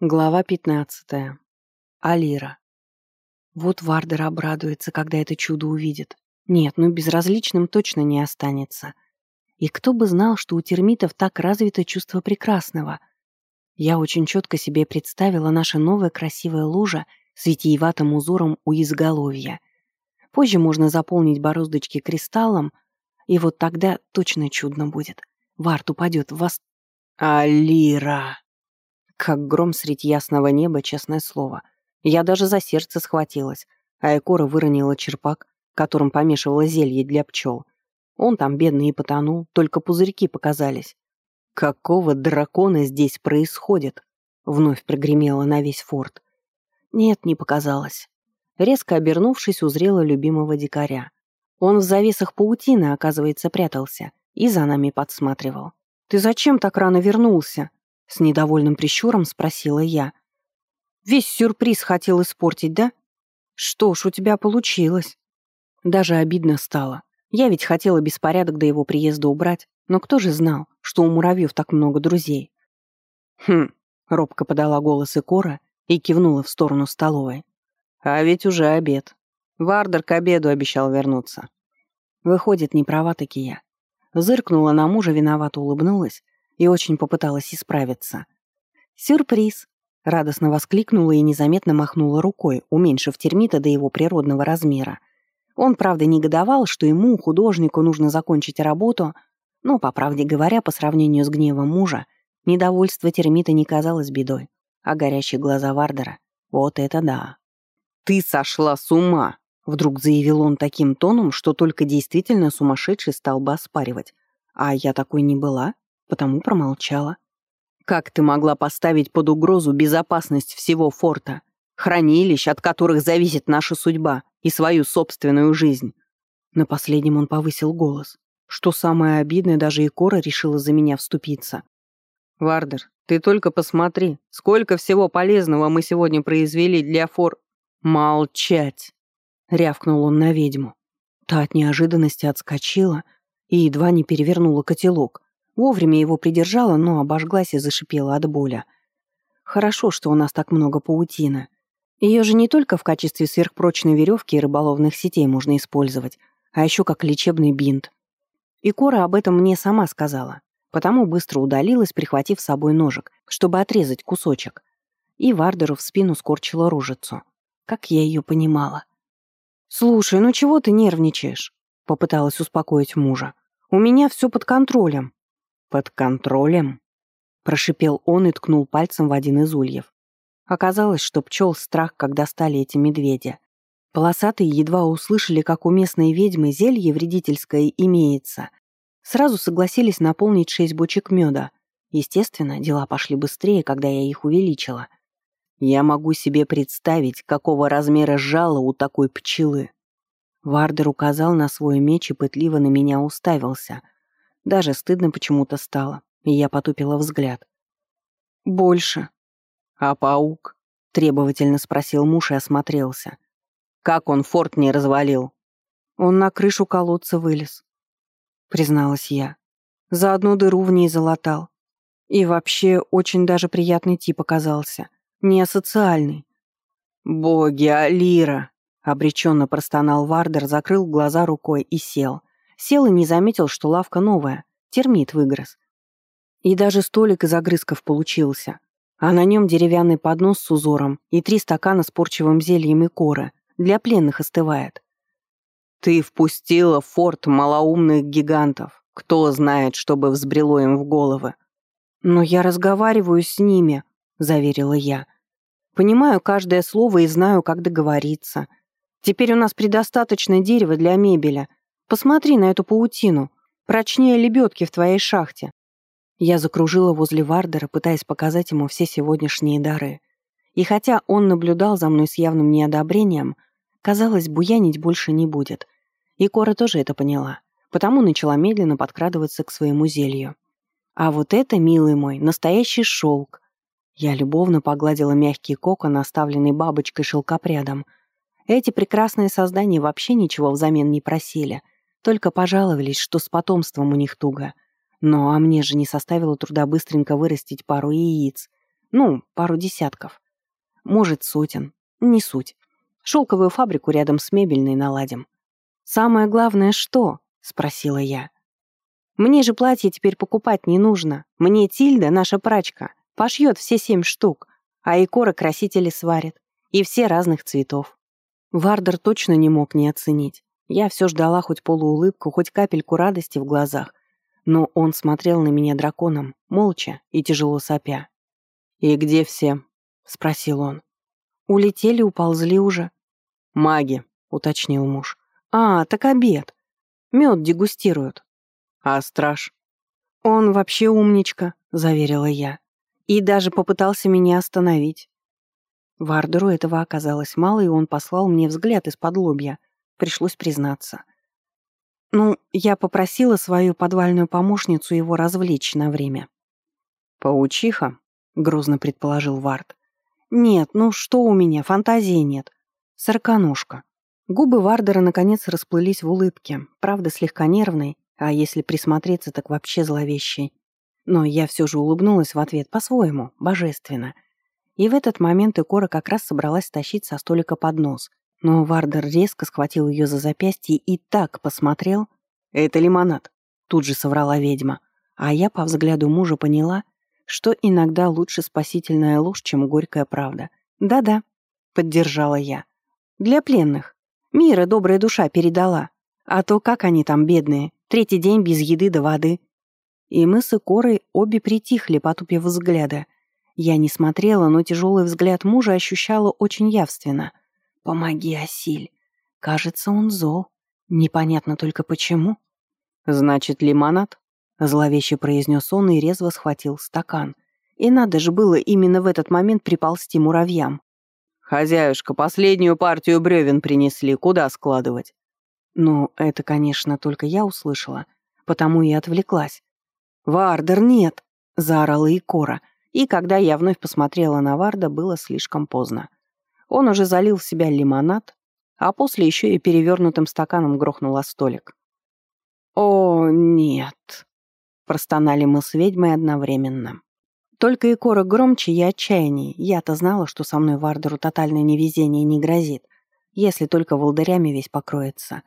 Глава 15. Алира. Вот Вардер обрадуется, когда это чудо увидит. Нет, ну безразличным точно не останется. И кто бы знал, что у термитов так развито чувство прекрасного. Я очень четко себе представила наша новая красивая лужа с витиеватым узором у изголовья. Позже можно заполнить бороздочки кристаллом, и вот тогда точно чудно будет. Вард упадет в вас... Алира! Как гром средь ясного неба, честное слово. Я даже за сердце схватилась, а Экора выронила черпак, которым помешивала зелье для пчел. Он там, бедный, и потонул, только пузырьки показались. «Какого дракона здесь происходит?» Вновь прогремело на весь форт. Нет, не показалось. Резко обернувшись, узрела любимого дикаря. Он в завесах паутины, оказывается, прятался и за нами подсматривал. «Ты зачем так рано вернулся?» С недовольным прищуром спросила я. «Весь сюрприз хотел испортить, да? Что ж, у тебя получилось». Даже обидно стало. Я ведь хотела беспорядок до его приезда убрать, но кто же знал, что у муравьев так много друзей? «Хм», — робко подала голос Икора и кивнула в сторону столовой. «А ведь уже обед. Вардер к обеду обещал вернуться». Выходит, не права-таки я. Зыркнула на мужа, виновато улыбнулась и очень попыталась исправиться. «Сюрприз!» — радостно воскликнула и незаметно махнула рукой, уменьшив термита до его природного размера. Он, правда, негодовал, что ему, художнику, нужно закончить работу, но, по правде говоря, по сравнению с гневом мужа, недовольство термита не казалось бедой, а горящие глаза Вардера — вот это да. «Ты сошла с ума!» — вдруг заявил он таким тоном, что только действительно сумасшедший стал бы оспаривать. А я такой не была потому промолчала. «Как ты могла поставить под угрозу безопасность всего форта, хранилищ, от которых зависит наша судьба и свою собственную жизнь?» На последнем он повысил голос. Что самое обидное, даже и Кора решила за меня вступиться. «Вардер, ты только посмотри, сколько всего полезного мы сегодня произвели для фор...» «Молчать!» — рявкнул он на ведьму. Та от неожиданности отскочила и едва не перевернула котелок. Вовремя его придержала, но обожглась и зашипела от боли. Хорошо, что у нас так много паутины. Ее же не только в качестве сверхпрочной веревки и рыболовных сетей можно использовать, а еще как лечебный бинт. И Кора об этом мне сама сказала, потому быстро удалилась, прихватив с собой ножик, чтобы отрезать кусочек. И Вардеру в спину скорчила ружицу. Как я ее понимала. «Слушай, ну чего ты нервничаешь?» — попыталась успокоить мужа. «У меня все под контролем». «Под контролем?» — прошипел он и ткнул пальцем в один из ульев. Оказалось, что пчел страх, когда стали эти медведи. Полосатые едва услышали, как у местной ведьмы зелье вредительское имеется. Сразу согласились наполнить шесть бочек меда. Естественно, дела пошли быстрее, когда я их увеличила. Я могу себе представить, какого размера жало у такой пчелы. Вардер указал на свой меч и пытливо на меня уставился — даже стыдно почему-то стало, и я потупила взгляд. «Больше». «А паук?» — требовательно спросил муж и осмотрелся. «Как он форт не развалил?» «Он на крышу колодца вылез», — призналась я. «За одну дыру в ней залатал. И вообще очень даже приятный тип оказался. Не асоциальный». «Боги, Алира!» — обреченно простонал Вардер, закрыл глаза рукой и сел. Сел и не заметил, что лавка новая, термит выгрыз. И даже столик из огрызков получился, а на нем деревянный поднос с узором и три стакана с порчевым зельем и коры. Для пленных остывает. «Ты впустила в форт малоумных гигантов. Кто знает, что бы взбрело им в головы?» «Но я разговариваю с ними», — заверила я. «Понимаю каждое слово и знаю, как договориться. Теперь у нас предостаточно дерева для мебели, Посмотри на эту паутину. Прочнее лебедки в твоей шахте». Я закружила возле Вардера, пытаясь показать ему все сегодняшние дары. И хотя он наблюдал за мной с явным неодобрением, казалось, буянить больше не будет. И Кора тоже это поняла, потому начала медленно подкрадываться к своему зелью. А вот это, милый мой, настоящий шелк. Я любовно погладила мягкий кокон, оставленный бабочкой шелкопрядом. Эти прекрасные создания вообще ничего взамен не просили — только пожаловались, что с потомством у них туго. Но а мне же не составило труда быстренько вырастить пару яиц. Ну, пару десятков. Может, сотен. Не суть. Шелковую фабрику рядом с мебельной наладим. «Самое главное, что?» — спросила я. «Мне же платье теперь покупать не нужно. Мне Тильда, наша прачка, пошьет все семь штук, а Икора красители сварит. И все разных цветов». Вардер точно не мог не оценить. Я все ждала хоть полуулыбку, хоть капельку радости в глазах. Но он смотрел на меня драконом, молча и тяжело сопя. «И где все?» — спросил он. «Улетели, уползли уже». «Маги», — уточнил муж. «А, так обед. Мед дегустируют». «А страж?» «Он вообще умничка», — заверила я. И даже попытался меня остановить. Вардеру этого оказалось мало, и он послал мне взгляд из-под лобья. Пришлось признаться. Ну, я попросила свою подвальную помощницу его развлечь на время. «Паучиха?» — грозно предположил Вард. «Нет, ну что у меня, фантазии нет. Сороконожка». Губы Вардера наконец расплылись в улыбке, правда, слегка нервной, а если присмотреться, так вообще зловещей. Но я все же улыбнулась в ответ по-своему, божественно. И в этот момент Икора как раз собралась тащить со столика под нос. Но Вардер резко схватил ее за запястье и так посмотрел. «Это лимонад», — тут же соврала ведьма. А я по взгляду мужа поняла, что иногда лучше спасительная ложь, чем горькая правда. «Да-да», — поддержала я. «Для пленных». Мира добрая душа передала. А то как они там, бедные, третий день без еды да воды. И мы с Икорой обе притихли, потупив взгляда. Я не смотрела, но тяжелый взгляд мужа ощущала очень явственно. «Помоги, Асиль. Кажется, он зол. Непонятно только почему». «Значит, лимонад?» — зловеще произнес он и резво схватил стакан. И надо же было именно в этот момент приползти муравьям. «Хозяюшка, последнюю партию бревен принесли, куда складывать?» Ну, это, конечно, только я услышала, потому и отвлеклась. «Вардер, нет!» — заорала и Кора, и когда я вновь посмотрела на Варда, было слишком поздно. Он уже залил в себя лимонад, а после еще и перевернутым стаканом грохнул о столик. «О, нет!» — простонали мы с ведьмой одновременно. Только и корок громче и отчаяннее. Я-то знала, что со мной Вардеру тотальное невезение не грозит, если только волдырями весь покроется.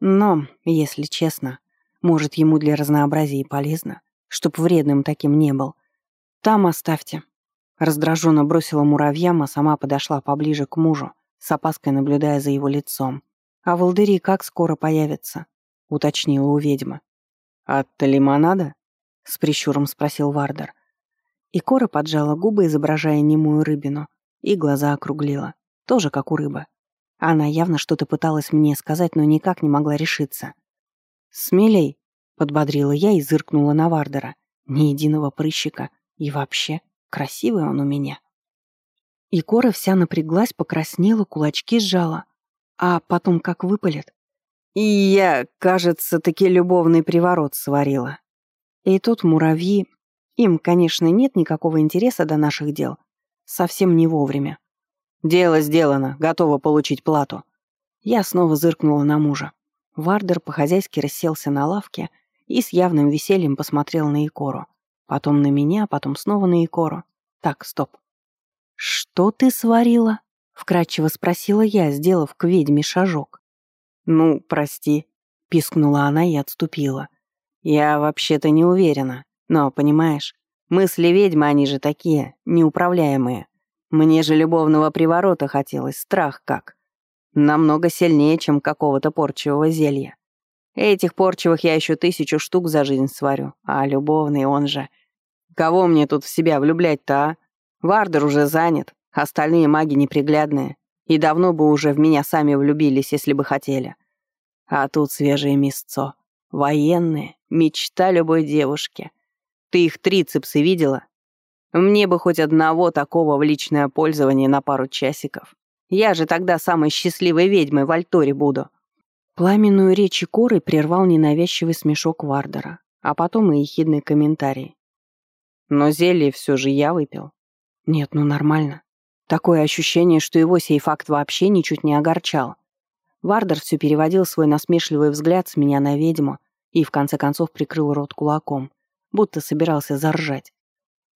Но, если честно, может, ему для разнообразия полезно, чтоб вредным таким не был. Там оставьте. Раздраженно бросила муравьям, а сама подошла поближе к мужу, с опаской наблюдая за его лицом. «А волдыри как скоро появятся?» — уточнила у ведьмы. «От лимонада?» — с прищуром спросил Вардер. И Кора поджала губы, изображая немую рыбину, и глаза округлила, тоже как у рыбы. Она явно что-то пыталась мне сказать, но никак не могла решиться. «Смелей», — подбодрила я и зыркнула на Вардера. Ни единого прыщика. И вообще, красивый он у меня. И Кора вся напряглась, покраснела, кулачки сжала. А потом как выпалит. И я, кажется, таки любовный приворот сварила. И тут муравьи, им, конечно, нет никакого интереса до наших дел. Совсем не вовремя. «Дело сделано, готова получить плату». Я снова зыркнула на мужа. Вардер по-хозяйски расселся на лавке и с явным весельем посмотрел на Икору. Потом на меня, потом снова на Икору. Так, стоп. «Что ты сварила?» — вкратчиво спросила я, сделав к ведьме шажок. «Ну, прости», — пискнула она и отступила. «Я вообще-то не уверена. Но, понимаешь, мысли ведьмы, они же такие, неуправляемые. Мне же любовного приворота хотелось, страх как. Намного сильнее, чем какого-то порчевого зелья. Этих порчевых я еще тысячу штук за жизнь сварю, а любовный он же. Кого мне тут в себя влюблять-то, а? Вардер уже занят, остальные маги неприглядные. И давно бы уже в меня сами влюбились, если бы хотели. А тут свежее мясцо. Военные, мечта любой девушки — ты их трицепсы видела? Мне бы хоть одного такого в личное пользование на пару часиков. Я же тогда самой счастливой ведьмой в Альторе буду». Пламенную речь Коры прервал ненавязчивый смешок Вардера, а потом и ехидный комментарий. «Но зелье все же я выпил». «Нет, ну нормально. Такое ощущение, что его сей факт вообще ничуть не огорчал. Вардер все переводил свой насмешливый взгляд с меня на ведьму и в конце концов прикрыл рот кулаком будто собирался заржать.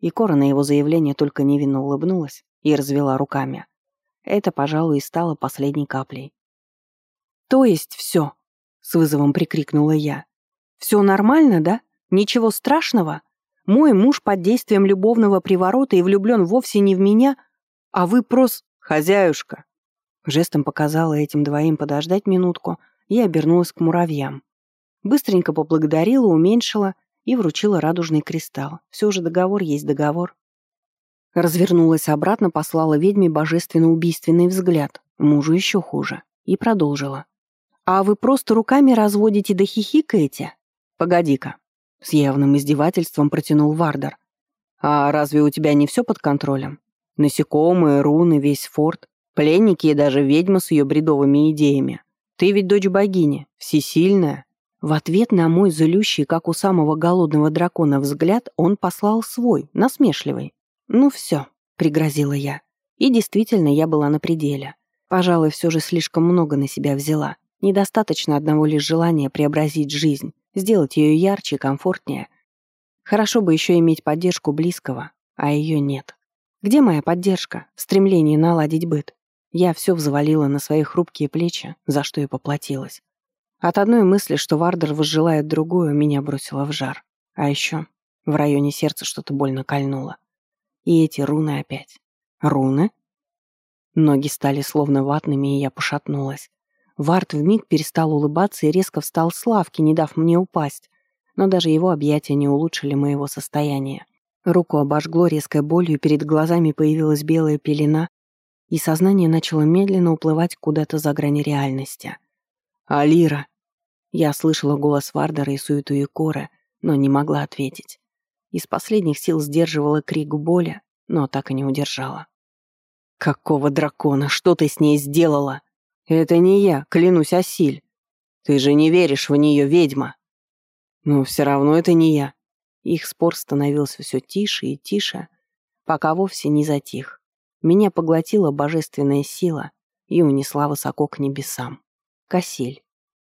И Кора на его заявление только невинно улыбнулась и развела руками. Это, пожалуй, и стало последней каплей. «То есть все?» — с вызовом прикрикнула я. «Все нормально, да? Ничего страшного? Мой муж под действием любовного приворота и влюблен вовсе не в меня, а вы прос... хозяюшка!» Жестом показала этим двоим подождать минутку и обернулась к муравьям. Быстренько поблагодарила, уменьшила и вручила радужный кристалл. Все же договор есть договор. Развернулась обратно, послала ведьме божественно-убийственный взгляд, мужу еще хуже, и продолжила. «А вы просто руками разводите да хихикаете? Погоди-ка». С явным издевательством протянул Вардер. «А разве у тебя не все под контролем? Насекомые, руны, весь форт, пленники и даже ведьма с ее бредовыми идеями. Ты ведь дочь богини, всесильная, в ответ на мой злющий, как у самого голодного дракона, взгляд он послал свой, насмешливый. «Ну все», — пригрозила я. И действительно, я была на пределе. Пожалуй, все же слишком много на себя взяла. Недостаточно одного лишь желания преобразить жизнь, сделать ее ярче комфортнее. Хорошо бы еще иметь поддержку близкого, а ее нет. Где моя поддержка в стремлении наладить быт? Я все взвалила на свои хрупкие плечи, за что и поплатилась. От одной мысли, что Вардер возжелает другую, меня бросило в жар. А еще в районе сердца что-то больно кольнуло. И эти руны опять. Руны? Ноги стали словно ватными, и я пошатнулась. Вард вмиг перестал улыбаться и резко встал с лавки, не дав мне упасть. Но даже его объятия не улучшили моего состояния. Руку обожгло резкой болью, перед глазами появилась белая пелена, и сознание начало медленно уплывать куда-то за грани реальности. «Алира!» Я слышала голос Вардера и суету Икора, но не могла ответить. Из последних сил сдерживала крик боли, но так и не удержала. «Какого дракона? Что ты с ней сделала?» «Это не я, клянусь, Асиль. Ты же не веришь в нее, ведьма!» «Но все равно это не я». Их спор становился все тише и тише, пока вовсе не затих. Меня поглотила божественная сила и унесла высоко к небесам. Кассиль.